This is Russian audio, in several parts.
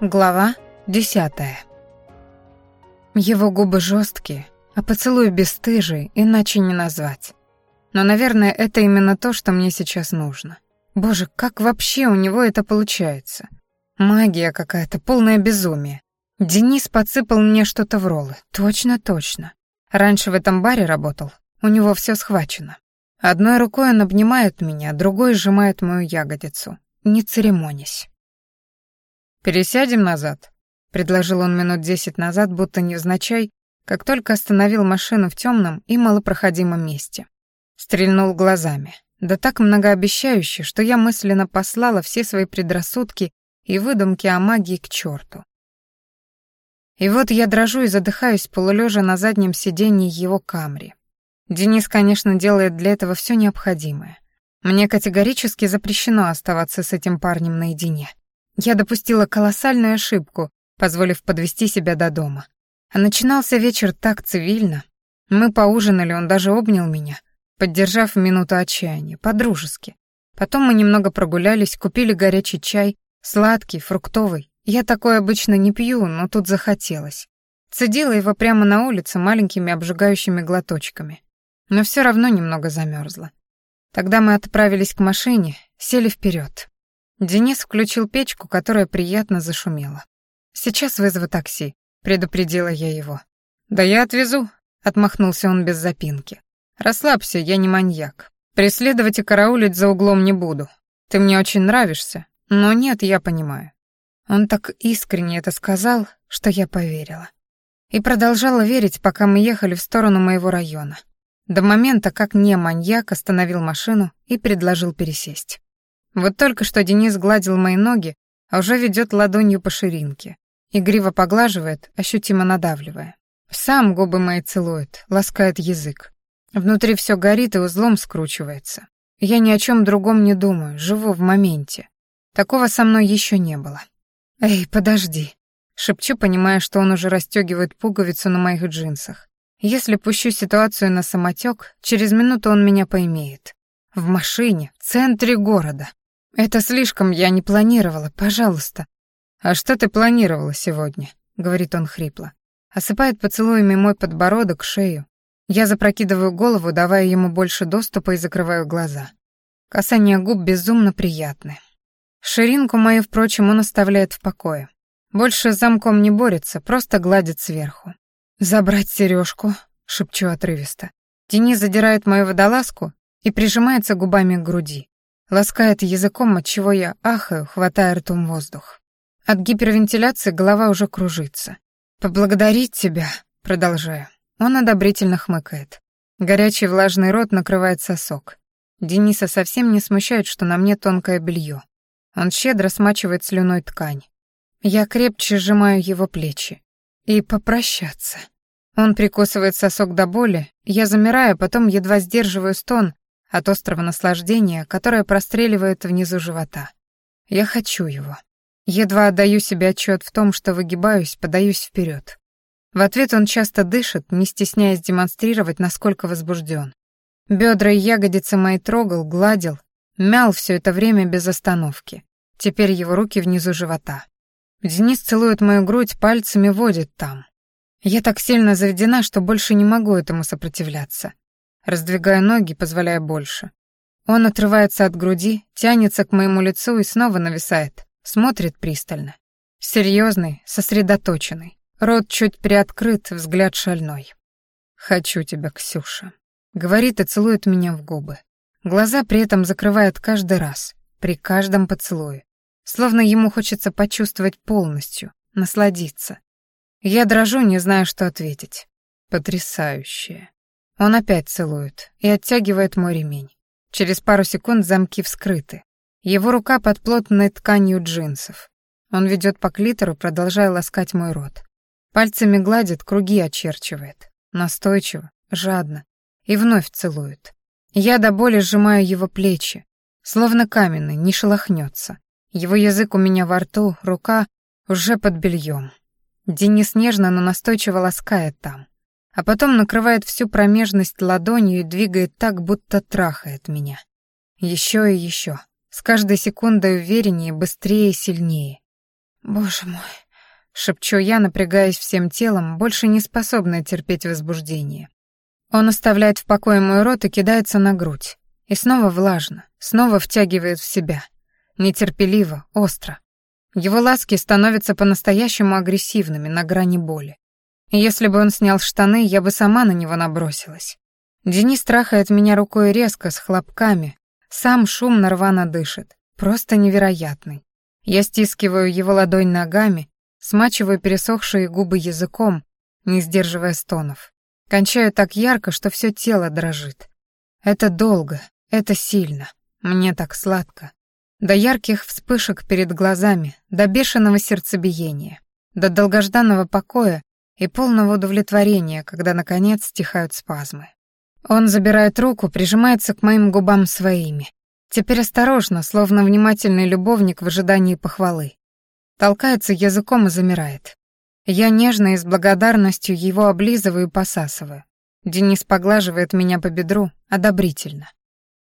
Глава десятая. Его губы жесткие, а поцелуй бесстыжий, иначе не назвать. Но, наверное, это именно то, что мне сейчас нужно. Боже, как вообще у него это получается? Магия какая-то, полное безумие. Денис подсыпал мне что-то в роллы. Точно, точно. Раньше в этом баре работал. У него все схвачено. Одной рукой он обнимает меня, другой сжимает мою ягодицу, не церемонясь. «Пересядем назад», — предложил он минут десять назад, будто невзначай, как только остановил машину в темном и малопроходимом месте. Стрельнул глазами. Да так многообещающе, что я мысленно послала все свои предрассудки и выдумки о магии к черту. И вот я дрожу и задыхаюсь, полулежа на заднем сиденье его камри. Денис, конечно, делает для этого все необходимое. Мне категорически запрещено оставаться с этим парнем наедине. Я допустила колоссальную ошибку, позволив подвести себя до дома. А начинался вечер так цивильно. Мы поужинали, он даже обнял меня, поддержав минуту отчаяния, по-дружески. Потом мы немного прогулялись, купили горячий чай, сладкий, фруктовый. Я такой обычно не пью, но тут захотелось. Цедила его прямо на улице маленькими обжигающими глоточками. Но все равно немного замерзла. Тогда мы отправились к машине, сели вперед. Денис включил печку, которая приятно зашумела. «Сейчас вызову такси», — предупредила я его. «Да я отвезу», — отмахнулся он без запинки. «Расслабься, я не маньяк. Преследовать и караулить за углом не буду. Ты мне очень нравишься, но нет, я понимаю». Он так искренне это сказал, что я поверила. И продолжала верить, пока мы ехали в сторону моего района. До момента, как не маньяк остановил машину и предложил пересесть. Вот только что Денис гладил мои ноги, а уже ведет ладонью по ширинке. Игриво поглаживает, ощутимо надавливая. Сам губы мои целует, ласкает язык. Внутри все горит и узлом скручивается. Я ни о чем другом не думаю, живу в моменте. Такого со мной еще не было. «Эй, подожди», — шепчу, понимая, что он уже расстегивает пуговицу на моих джинсах. Если пущу ситуацию на самотек, через минуту он меня поймеет. В машине, в центре города. «Это слишком я не планировала, пожалуйста». «А что ты планировала сегодня?» — говорит он хрипло. Осыпает поцелуями мой подбородок, шею. Я запрокидываю голову, давая ему больше доступа и закрываю глаза. Касание губ безумно приятны. Ширинку мою, впрочем, он оставляет в покое. Больше с замком не борется, просто гладит сверху. «Забрать сережку, шепчу отрывисто. Денис задирает мою водолазку и прижимается губами к груди. Ласкает языком, от чего я ахаю, хватая ртом воздух. От гипервентиляции голова уже кружится. «Поблагодарить тебя», — продолжаю. Он одобрительно хмыкает. Горячий влажный рот накрывает сосок. Дениса совсем не смущает, что на мне тонкое белье. Он щедро смачивает слюной ткань. Я крепче сжимаю его плечи. И попрощаться. Он прикусывает сосок до боли, я замираю, потом едва сдерживаю стон, от острого наслаждения, которое простреливает внизу живота. Я хочу его. Едва отдаю себе отчет в том, что выгибаюсь, подаюсь вперед. В ответ он часто дышит, не стесняясь демонстрировать, насколько возбужден. Бедра и ягодицы мои трогал, гладил, мял все это время без остановки. Теперь его руки внизу живота. Денис целует мою грудь, пальцами водит там. Я так сильно заведена, что больше не могу этому сопротивляться раздвигая ноги, позволяя больше. Он отрывается от груди, тянется к моему лицу и снова нависает, смотрит пристально. Серьезный, сосредоточенный. Рот чуть приоткрыт, взгляд шальной. «Хочу тебя, Ксюша», — говорит и целует меня в губы. Глаза при этом закрывает каждый раз, при каждом поцелуе. Словно ему хочется почувствовать полностью, насладиться. Я дрожу, не знаю, что ответить. Потрясающее. Он опять целует и оттягивает мой ремень. Через пару секунд замки вскрыты. Его рука под плотной тканью джинсов. Он ведет по клитору, продолжая ласкать мой рот. Пальцами гладит, круги очерчивает. Настойчиво, жадно. И вновь целует. Я до боли сжимаю его плечи. Словно каменный, не шелохнется. Его язык у меня во рту, рука уже под бельем. Денис нежно, но настойчиво ласкает там а потом накрывает всю промежность ладонью и двигает так, будто трахает меня. Еще и еще, с каждой секундой увереннее, быстрее и сильнее. «Боже мой!» — шепчу я, напрягаясь всем телом, больше не способная терпеть возбуждение. Он оставляет в покое мой рот и кидается на грудь. И снова влажно, снова втягивает в себя. Нетерпеливо, остро. Его ласки становятся по-настоящему агрессивными, на грани боли. Если бы он снял штаны, я бы сама на него набросилась. Денис трахает меня рукой резко, с хлопками. Сам шумно рвано дышит. Просто невероятный. Я стискиваю его ладонь ногами, смачиваю пересохшие губы языком, не сдерживая стонов. Кончаю так ярко, что все тело дрожит. Это долго, это сильно. Мне так сладко. До ярких вспышек перед глазами, до бешеного сердцебиения, до долгожданного покоя и полного удовлетворения, когда, наконец, стихают спазмы. Он забирает руку, прижимается к моим губам своими. Теперь осторожно, словно внимательный любовник в ожидании похвалы. Толкается языком и замирает. Я нежно и с благодарностью его облизываю и посасываю. Денис поглаживает меня по бедру одобрительно.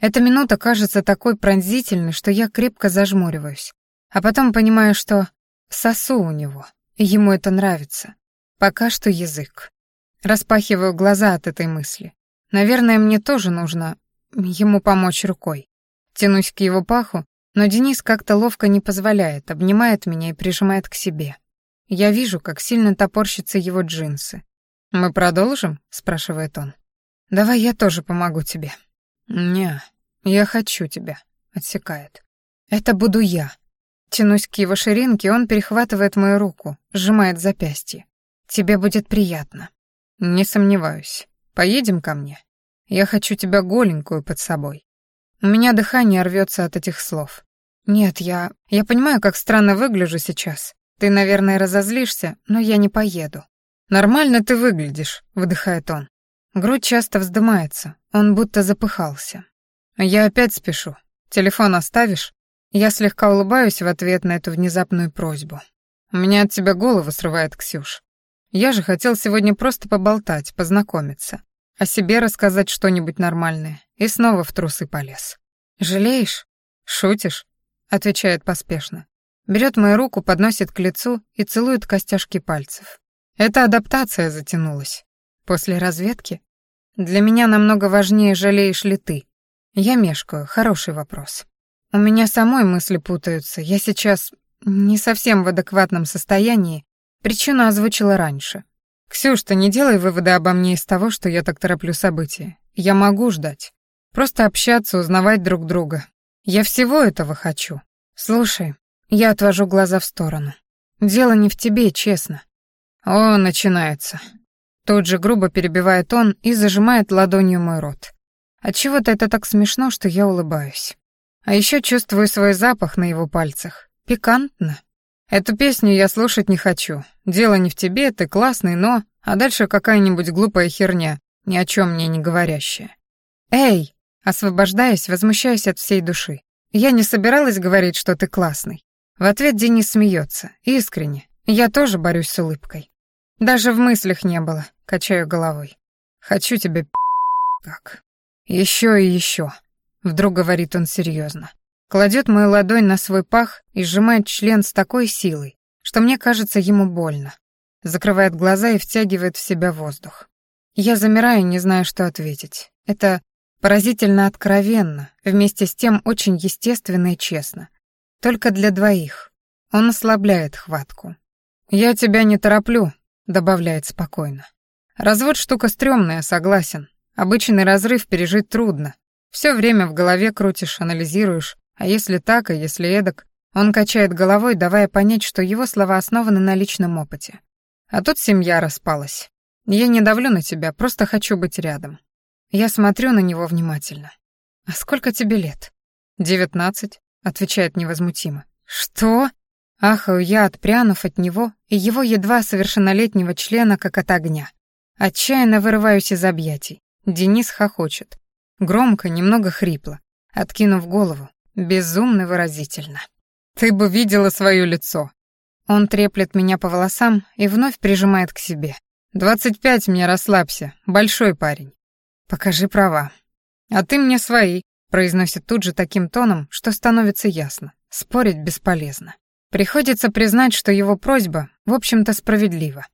Эта минута кажется такой пронзительной, что я крепко зажмуриваюсь, а потом понимаю, что сосу у него, и ему это нравится. Пока что язык. Распахиваю глаза от этой мысли. Наверное, мне тоже нужно ему помочь рукой. Тянусь к его паху, но Денис как-то ловко не позволяет, обнимает меня и прижимает к себе. Я вижу, как сильно топорщатся его джинсы. «Мы продолжим?» — спрашивает он. «Давай я тоже помогу тебе». «Не, я хочу тебя», — отсекает. «Это буду я». Тянусь к его ширинке, он перехватывает мою руку, сжимает запястье. «Тебе будет приятно». «Не сомневаюсь». Поедем ко мне? Я хочу тебя голенькую под собой. У меня дыхание рвется от этих слов. Нет, я... Я понимаю, как странно выгляжу сейчас. Ты, наверное, разозлишься, но я не поеду. Нормально ты выглядишь, выдыхает он. Грудь часто вздымается, он будто запыхался. Я опять спешу. Телефон оставишь? Я слегка улыбаюсь в ответ на эту внезапную просьбу. У меня от тебя голову срывает, Ксюш. Я же хотел сегодня просто поболтать, познакомиться. О себе рассказать что-нибудь нормальное. И снова в трусы полез. «Жалеешь? Шутишь?» — отвечает поспешно. Берет мою руку, подносит к лицу и целует костяшки пальцев. Это адаптация затянулась. После разведки? Для меня намного важнее, жалеешь ли ты. Я мешкаю, хороший вопрос. У меня самой мысли путаются. Я сейчас не совсем в адекватном состоянии Причину озвучила раньше. «Ксюш, ты не делай выводы обо мне из того, что я так тороплю события. Я могу ждать. Просто общаться, узнавать друг друга. Я всего этого хочу. Слушай, я отвожу глаза в сторону. Дело не в тебе, честно. О, начинается. Тут же грубо перебивает он и зажимает ладонью мой рот. Отчего-то это так смешно, что я улыбаюсь. А еще чувствую свой запах на его пальцах. Пикантно. Эту песню я слушать не хочу. Дело не в тебе, ты классный, но... А дальше какая-нибудь глупая херня, ни о чем мне не говорящая. Эй! Освобождаясь, возмущаюсь от всей души. Я не собиралась говорить, что ты классный. В ответ Денис смеется, искренне. Я тоже борюсь с улыбкой. Даже в мыслях не было, качаю головой. Хочу тебя как. Еще и еще. Вдруг говорит он серьезно кладет мою ладонь на свой пах и сжимает член с такой силой, что мне кажется ему больно. Закрывает глаза и втягивает в себя воздух. Я замираю, не знаю, что ответить. Это поразительно откровенно, вместе с тем очень естественно и честно. Только для двоих. Он ослабляет хватку. «Я тебя не тороплю», — добавляет спокойно. «Развод штука стрёмная, согласен. Обычный разрыв пережить трудно. Все время в голове крутишь, анализируешь, а если так, а если эдак? Он качает головой, давая понять, что его слова основаны на личном опыте. А тут семья распалась. Я не давлю на тебя, просто хочу быть рядом. Я смотрю на него внимательно. «А сколько тебе лет?» «Девятнадцать», — отвечает невозмутимо. «Что?» Ахаю я, отпрянув от него и его едва совершеннолетнего члена, как от огня. Отчаянно вырываюсь из объятий. Денис хохочет. Громко, немного хрипло, откинув голову, Безумно выразительно. Ты бы видела свое лицо. Он треплет меня по волосам и вновь прижимает к себе. «Двадцать пять мне расслабься, большой парень. Покажи права. А ты мне свои», — произносит тут же таким тоном, что становится ясно. Спорить бесполезно. Приходится признать, что его просьба, в общем-то, справедлива.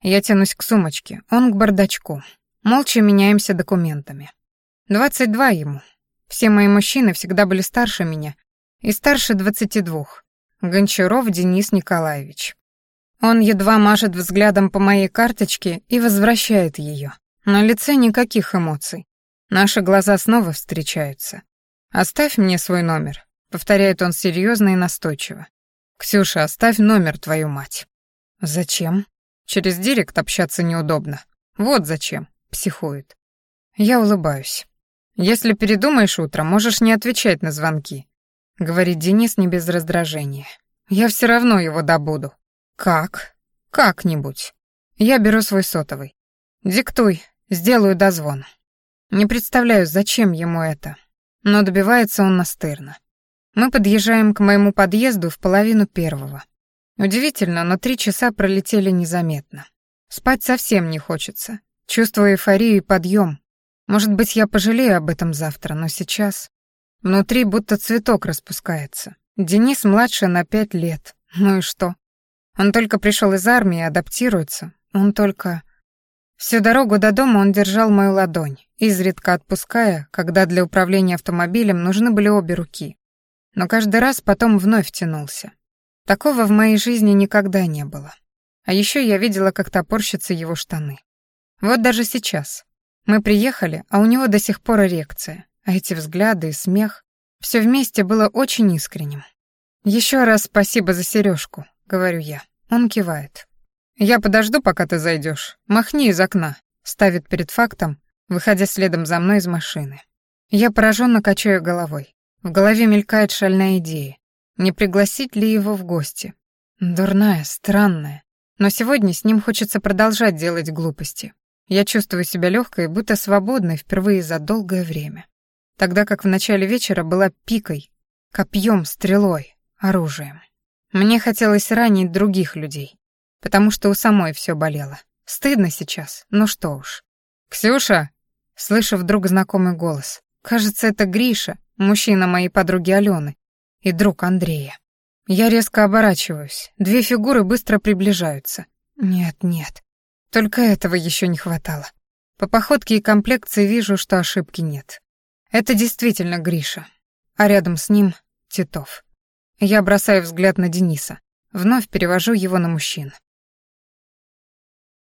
Я тянусь к сумочке, он к бардачку. Молча меняемся документами. 22 ему. Все мои мужчины всегда были старше меня и старше 22. Гончаров Денис Николаевич. Он едва машет взглядом по моей карточке и возвращает ее. На лице никаких эмоций. Наши глаза снова встречаются. «Оставь мне свой номер», — повторяет он серьезно и настойчиво. «Ксюша, оставь номер, твою мать». «Зачем?» «Через директ общаться неудобно. Вот зачем», — психует. Я улыбаюсь. «Если передумаешь утром, можешь не отвечать на звонки», — говорит Денис не без раздражения. «Я все равно его добуду». «Как?» «Как-нибудь». Я беру свой сотовый. «Диктуй, сделаю дозвон». Не представляю, зачем ему это, но добивается он настырно. Мы подъезжаем к моему подъезду в половину первого. Удивительно, но три часа пролетели незаметно. Спать совсем не хочется. Чувствую эйфорию и подъем. Может быть, я пожалею об этом завтра, но сейчас... Внутри будто цветок распускается. Денис младше на пять лет. Ну и что? Он только пришел из армии, адаптируется. Он только... Всю дорогу до дома он держал мою ладонь, изредка отпуская, когда для управления автомобилем нужны были обе руки но каждый раз потом вновь тянулся. Такого в моей жизни никогда не было. А еще я видела, как топорщатся его штаны. Вот даже сейчас. Мы приехали, а у него до сих пор эрекция, а эти взгляды и смех, все вместе было очень искренним. Еще раз спасибо за сережку, говорю я. Он кивает. Я подожду, пока ты зайдешь. Махни из окна, ставит перед фактом, выходя следом за мной из машины. Я пораженно качаю головой. В голове мелькает шальная идея. Не пригласить ли его в гости? Дурная, странная. Но сегодня с ним хочется продолжать делать глупости. Я чувствую себя легкой, будто свободной впервые за долгое время. Тогда как в начале вечера была пикой, копьем, стрелой, оружием. Мне хотелось ранить других людей, потому что у самой все болело. Стыдно сейчас, ну что уж. «Ксюша!» Слышу вдруг знакомый голос. Кажется, это Гриша, мужчина моей подруги Алены и друг Андрея. Я резко оборачиваюсь, две фигуры быстро приближаются. Нет, нет, только этого еще не хватало. По походке и комплекции вижу, что ошибки нет. Это действительно Гриша, а рядом с ним — Титов. Я бросаю взгляд на Дениса, вновь перевожу его на мужчин.